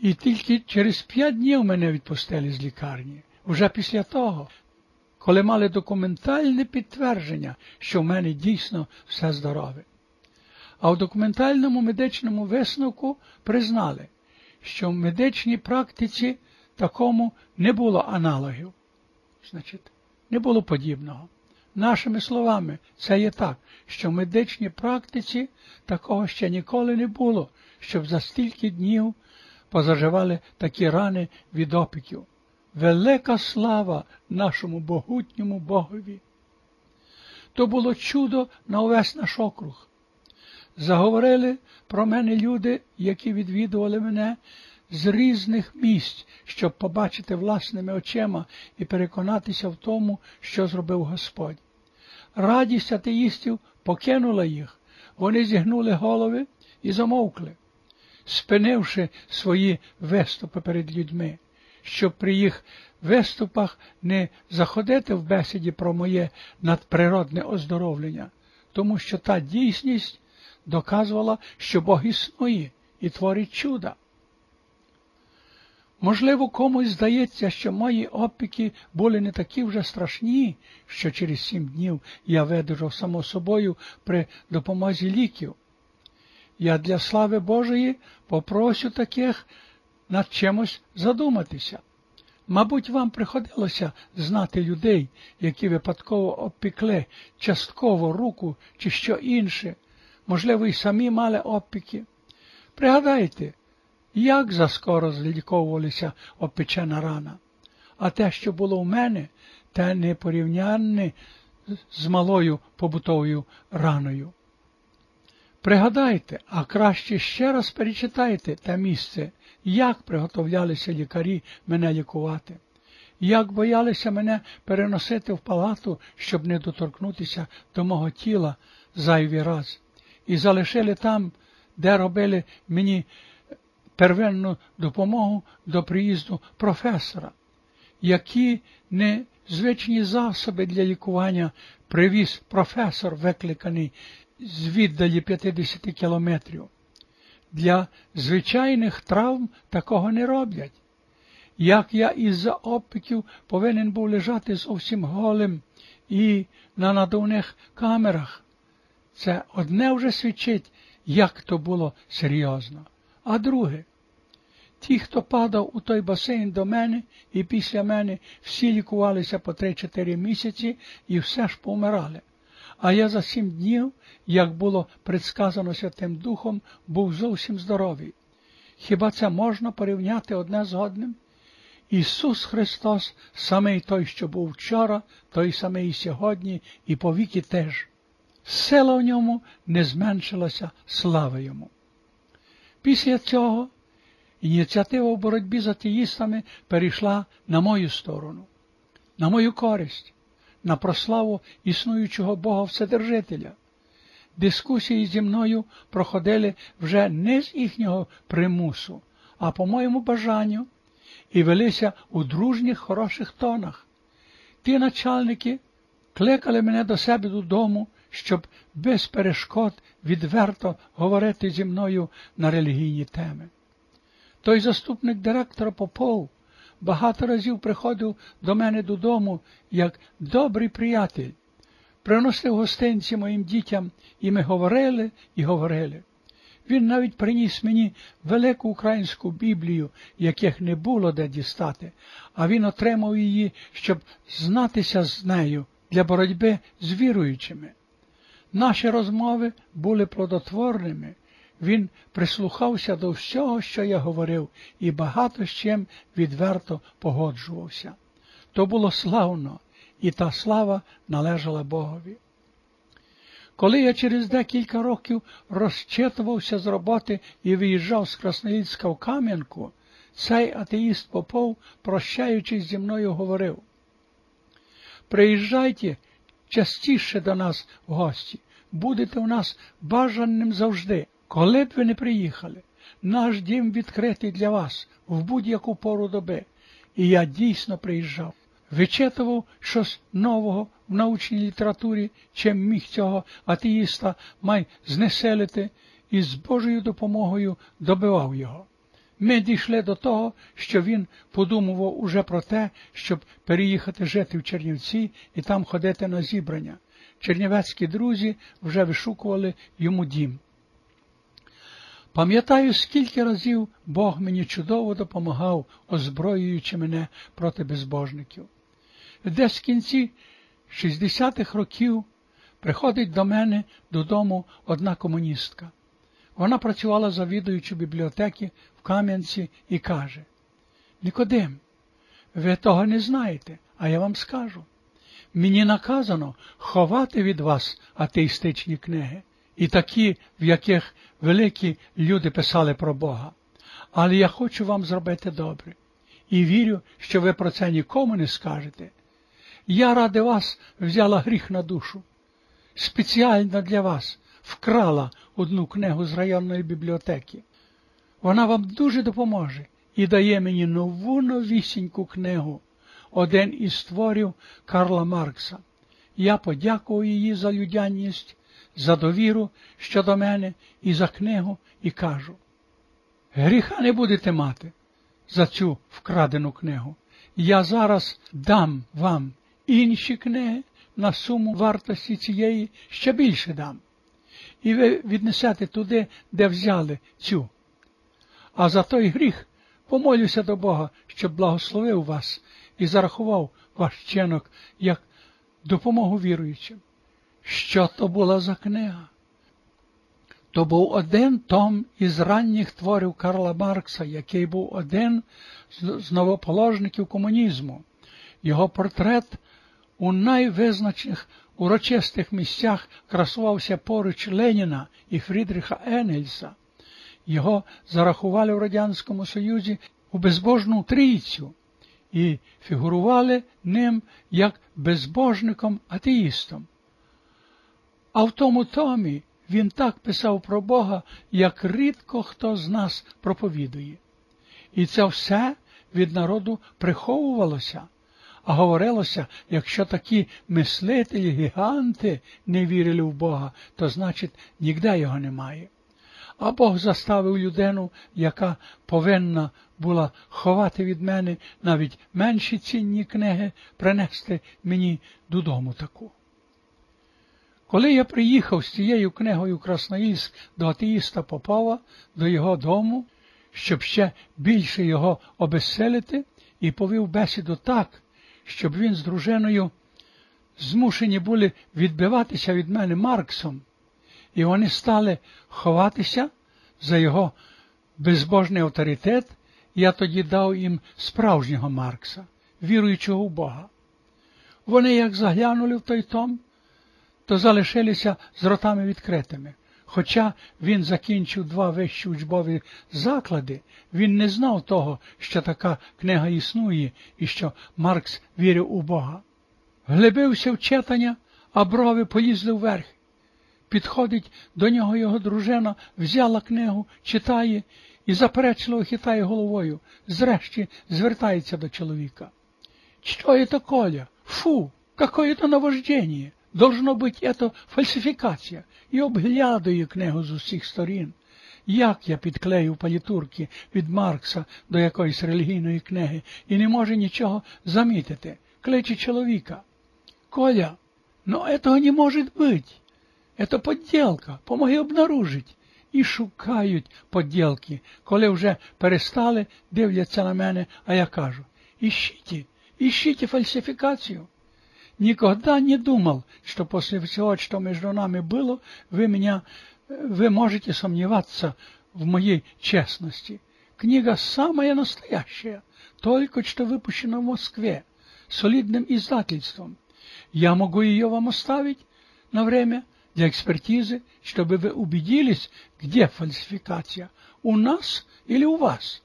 І тільки через п'ять днів мене відпустили з лікарні. Вже після того, коли мали документальне підтвердження, що в мене дійсно все здорове. А в документальному медичному висновку признали, що в медичній практиці такому не було аналогів. Значить, не було подібного. Нашими словами, це є так, що в медичній практиці такого ще ніколи не було, щоб за стільки днів позаживали такі рани від опіків. Велика слава нашому могутньому Богові. То було чудо на увесь наш округ. Заговорили про мене люди, які відвідували мене з різних місць, щоб побачити власними очима і переконатися в тому, що зробив Господь. Радість атеїстів покинула їх, вони зігнули голови і замовкли, спинивши свої виступи перед людьми, щоб при їх виступах не заходити в бесіді про моє надприродне оздоровлення, тому що та дійсність доказувала, що Бог існує і творить чуда. Можливо, комусь здається, що мої опіки були не такі вже страшні, що через сім днів я видержав само собою при допомозі ліків. Я для слави Божої попрошу таких над чимось задуматися. Мабуть, вам приходилося знати людей, які випадково обпікли частково руку чи що інше, можливо, і самі мали опіки. Пригадайте, як заскоро зліковувалася опечена рана, а те, що було в мене, те не порівнянне з малою побутовою раною. Пригадайте, а краще ще раз перечитайте те місце, як приготовлялися лікарі мене лікувати, як боялися мене переносити в палату, щоб не доторкнутися до мого тіла зайвий раз, і залишили там, де робили мені первинну допомогу до приїзду професора, які незвичні засоби для лікування привіз професор, викликаний з віддалі 50 кілометрів. Для звичайних травм такого не роблять. Як я із-за опіків повинен був лежати зовсім голим і на надувних камерах, це одне вже свідчить, як то було серйозно. А друге, ті, хто падав у той басейн до мене і після мене, всі лікувалися по 3-4 місяці і все ж помирали. А я за сім днів, як було предсказано Святим Духом, був зовсім здоровий. Хіба це можна порівняти одне з одним? Ісус Христос, самий той, що був вчора, той самий і сьогодні, і повіки теж. Сила в ньому не зменшилася, слава йому. Після цього ініціатива в боротьбі з атеїстами перейшла на мою сторону, на мою користь на прославу існуючого Бога Вседержителя. Дискусії зі мною проходили вже не з їхнього примусу, а по моєму бажанню, і велися у дружніх хороших тонах. Ті начальники кликали мене до себе додому, щоб без перешкод відверто говорити зі мною на релігійні теми. Той заступник директора Попов багато разів приходив до мене додому як добрий приятель, приносив гостинці моїм дітям, і ми говорили і говорили. Він навіть приніс мені велику українську Біблію, яких не було де дістати, а він отримав її, щоб знатися з нею для боротьби з віруючими. Наші розмови були плодотворними, він прислухався до всього, що я говорив, і багато з чим відверто погоджувався. То було славно, і та слава належала Богові. Коли я через декілька років розчитувався з роботи і виїжджав з Красноїльська в Кам'янку, цей атеїст Попов, прощаючись зі мною, говорив: Приїжджайте частіше до нас в гості, будете у нас бажаним завжди. Коли б ви не приїхали, наш дім відкритий для вас в будь-яку пору доби, і я дійсно приїжджав, вичитував щось нового в научній літературі, чим міг цього атеїста май знеселити, і з Божою допомогою добивав його. Ми дійшли до того, що він подумував уже про те, щоб переїхати жити в Чернівці і там ходити на зібрання. Чернівецькі друзі вже вишукували йому дім. Пам'ятаю, скільки разів Бог мені чудово допомагав, озброюючи мене проти безбожників. Десь в кінці 60-х років приходить до мене додому одна комуністка. Вона працювала завідуючи бібліотеки в Кам'янці і каже: Нікодим, ви того не знаєте, а я вам скажу. Мені наказано ховати від вас атеїстичні книги, і такі, в яких великі люди писали про Бога. Але я хочу вам зробити добре і вірю, що ви про це нікому не скажете. Я ради вас взяла гріх на душу. Спеціально для вас вкрала одну книгу з районної бібліотеки. Вона вам дуже допоможе і дає мені нову новісіньку книгу, один із творів Карла Маркса. Я подякував її за людяність, за довіру щодо мене і за книгу, і кажу. Гріха не будете мати за цю вкрадену книгу. Я зараз дам вам інші книги на суму вартості цієї ще більше дам. І ви віднесете туди, де взяли цю. А за той гріх помолюся до Бога, щоб благословив вас і зарахував ваш вчинок як допомогу віруючим. Що то була за книга? То був один том із ранніх творів Карла Маркса, який був один з новоположників комунізму. Його портрет у найвизначних урочистих місцях красувався поруч Леніна і Фрідріха Енгельса. Його зарахували в Радянському Союзі у безбожну трійцю і фігурували ним як безбожником атеїстом. А в тому томі він так писав про Бога, як рідко хто з нас проповідує. І це все від народу приховувалося, а говорилося, якщо такі мислителі, гіганти не вірили в Бога, то значить ніде його немає. А Бог заставив людину, яка повинна була ховати від мене навіть менші цінні книги, принести мені додому таку. Коли я приїхав з цією книгою Красноїльськ до атеїста Попова, до його дому, щоб ще більше його обеселити, і повів бесіду так, щоб він з дружиною змушені були відбиватися від мене Марксом, і вони стали ховатися за його безбожний авторитет, я тоді дав їм справжнього Маркса, віруючого в Бога. Вони, як заглянули в той том, то залишилися з ротами відкритими. Хоча він закінчив два вищі учбові заклади, він не знав того, що така книга існує і що Маркс вірив у Бога. Глибився в читання, а брови полізли вверх. Підходить до нього його дружина, взяла книгу, читає і заперечливо хитає головою, зрешті звертається до чоловіка. Що це, Коля? Фу, какое то наваждение! Должно быть, это фальсифікація, і обглядаю книгу з усіх сторін. Як я підклею палітурки від Маркса до якоїсь релігійної книги і не може нічого замітити, кличе чоловіка. Коля, ну этого не может быть. Это подделка, помоги обнаружить. І шукають поділки. Коли вже перестали, дивляться на мене, а я кажу, ищите, ищите фальсификацию. Никогда не думал, что после всего, что между нами было, вы меня, вы можете сомневаться в моей честности. Книга самая настоящая, только что выпущена в Москве, солидным издательством. Я могу ее вам оставить на время для экспертизы, чтобы вы убедились, где фальсификация, у нас или у вас,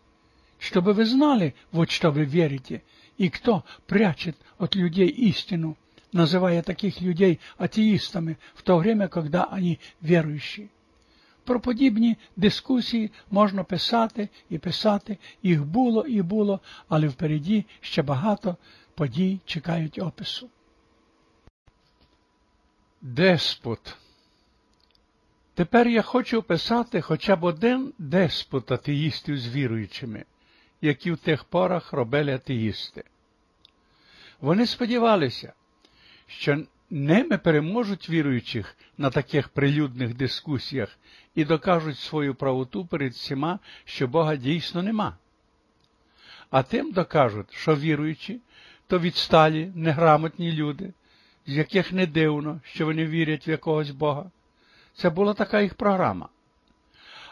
чтобы вы знали, вот что вы верите, и кто прячет от людей истину, называя таких людей атеистами, в то время, когда они верующие. Про подібні дискусії можна писати і писати, їх було і було, але впереді ще багато подій чекають опису. Деспот Тепер я хочу описати хоча б один деспот атеїстів з віруючими, які в тих порах робили атеїсти. Вони сподівалися, що ними переможуть віруючих на таких прилюдних дискусіях і докажуть свою правоту перед всіма, що Бога дійсно нема. А тим докажуть, що віруючі, то відсталі, неграмотні люди, з яких не дивно, що вони вірять в якогось Бога. Це була така їх програма.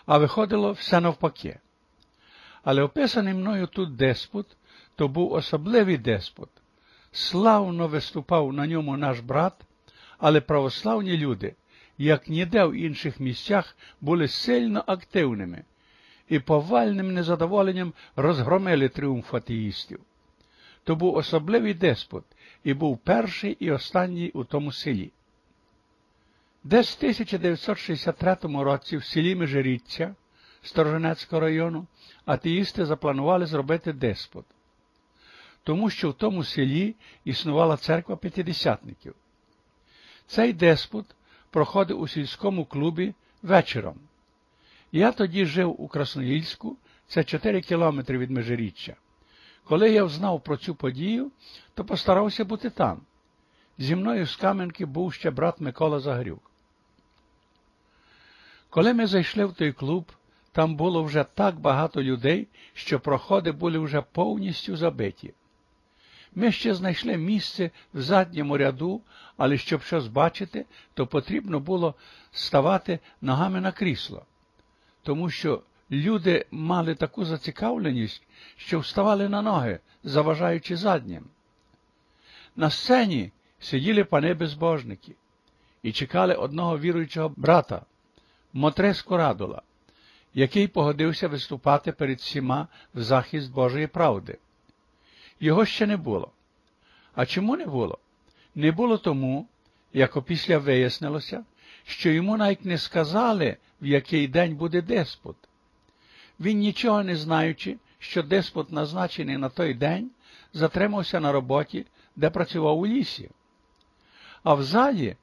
А виходило все навпаки. Але описаний мною тут деспот, то був особливий деспот. Славно виступав на ньому наш брат, але православні люди, як ніде в інших місцях, були сильно активними і повальним незадоволенням розгромили тріумф атеїстів. То був особливий деспот і був перший і останній у тому селі. Десь в 1963 році в селі Межиріччя Стороженецького району атеїсти запланували зробити деспот, тому що в тому селі існувала церква п'ятидесятників. Цей деспот проходив у сільському клубі вечором. Я тоді жив у Красноїльську, це 4 кілометри від Межиріччя. Коли я взнав про цю подію, то постарався бути там. Зі мною з Кам'янки був ще брат Микола Загрюк. Коли ми зайшли в той клуб, там було вже так багато людей, що проходи були вже повністю забиті. Ми ще знайшли місце в задньому ряду, але щоб щось бачити, то потрібно було ставати ногами на крісло, тому що люди мали таку зацікавленість, що вставали на ноги, заважаючи заднім. На сцені сиділи пани безбожники і чекали одного віруючого брата, Мотреску Радула, який погодився виступати перед всіма в захист Божої правди. Його ще не було. А чому не було? Не було тому, як опісля вияснилося, що йому навіть не сказали, в який день буде деспот. Він, нічого не знаючи, що деспот назначений на той день, затримався на роботі, де працював у лісі. А в залі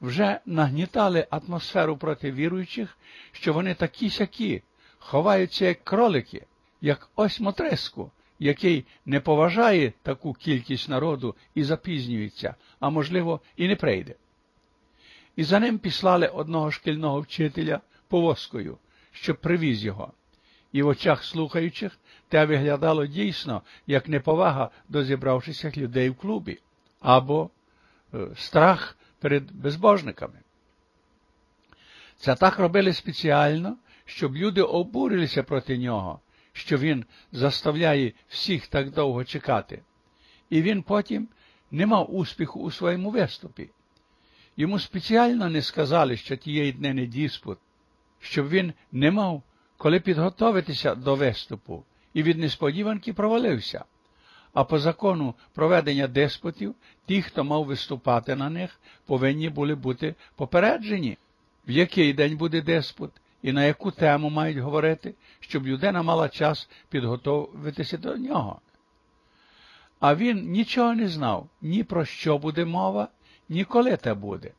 вже нагнітали атмосферу проти віруючих, що вони такі сякі, ховаються, як кролики, як ось Мотреску, який не поважає таку кількість народу і запізнюється, а можливо, і не прийде. І за ним післали одного шкільного вчителя повозкою, щоб привіз його. І в очах слухаючих те виглядало дійсно як неповага до зібравшися людей в клубі, або е, страх перед безбожниками. Це так робили спеціально, щоб люди обурилися проти нього, що він заставляє всіх так довго чекати, і він потім не мав успіху у своєму виступі. Йому спеціально не сказали, що тієї дни не диспут, щоб він не мав коли підготовитися до виступу, і від несподіванки провалився. А по закону проведення деспотів, ті, хто мав виступати на них, повинні були бути попереджені, в який день буде деспот і на яку тему мають говорити, щоб людина мала час підготовитися до нього. А він нічого не знав ні про що буде мова, ні коли те буде.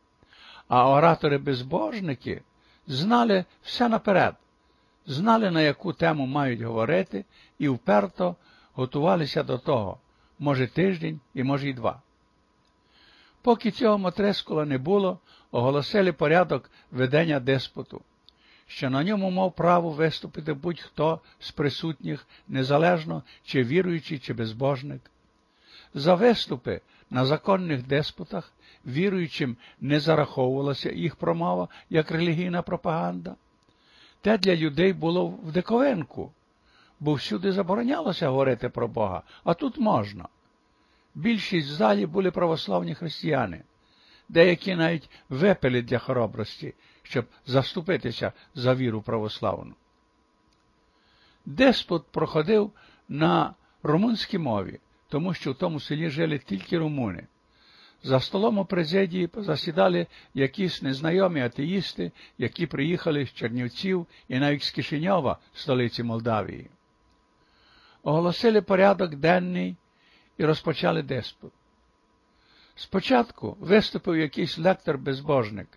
А оратори-безбожники знали все наперед, знали, на яку тему мають говорити, і вперто готувалися до того, може тиждень і може й два. Поки цього Мотрескула не було, оголосили порядок ведення деспоту, що на ньому мав право виступити будь-хто з присутніх, незалежно чи віруючий, чи безбожник. За виступи на законних деспотах віруючим не зараховувалася їх промова як релігійна пропаганда. Те для людей було в диковинку, бо всюди заборонялося говорити про Бога, а тут можна. Більшість в залі були православні християни, деякі навіть випили для хоробрості, щоб заступитися за віру православну. Деспот проходив на румунській мові, тому що в тому селі жили тільки румуни. За столом у президії засідали якісь незнайомі атеїсти, які приїхали з Чернівців і навіть з Кишиньова, столиці Молдавії. Оголосили порядок денний і розпочали деспот. Спочатку виступив якийсь лектор-безбожник.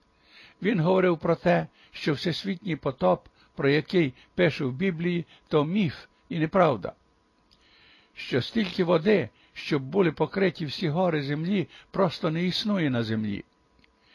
Він говорив про те, що всесвітній потоп, про який пише в Біблії, то міф і неправда. Що стільки води, щоб були покриті всі гори землі, просто не існує на землі.